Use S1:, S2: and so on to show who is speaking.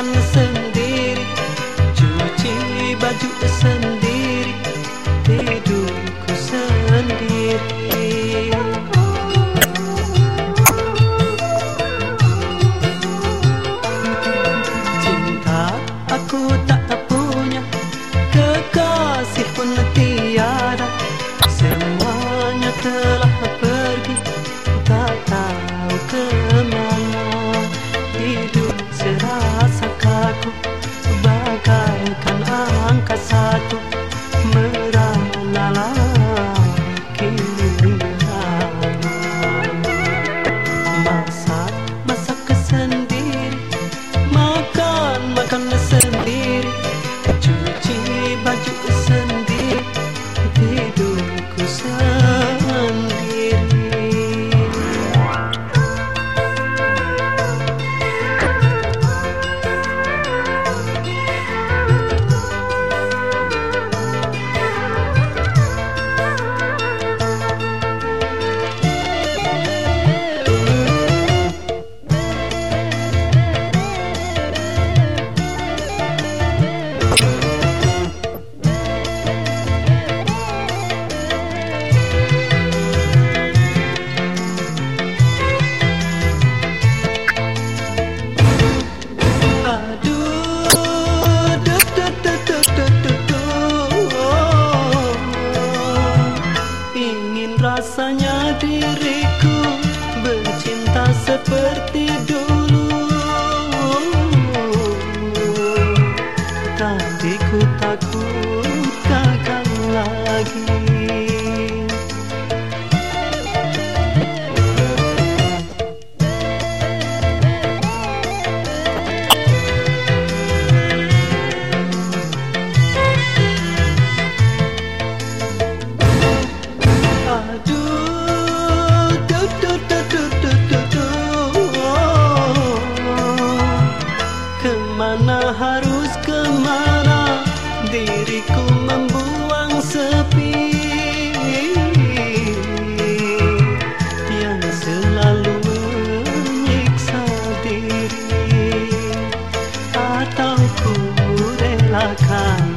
S1: I'm kanse diriku bercinta seperti dulu. Tapi ku takut takkan lagi. ke mana harus ke mana? Diriku membuang sepi. Yang selalu menyiksa diri. Atau ku relakan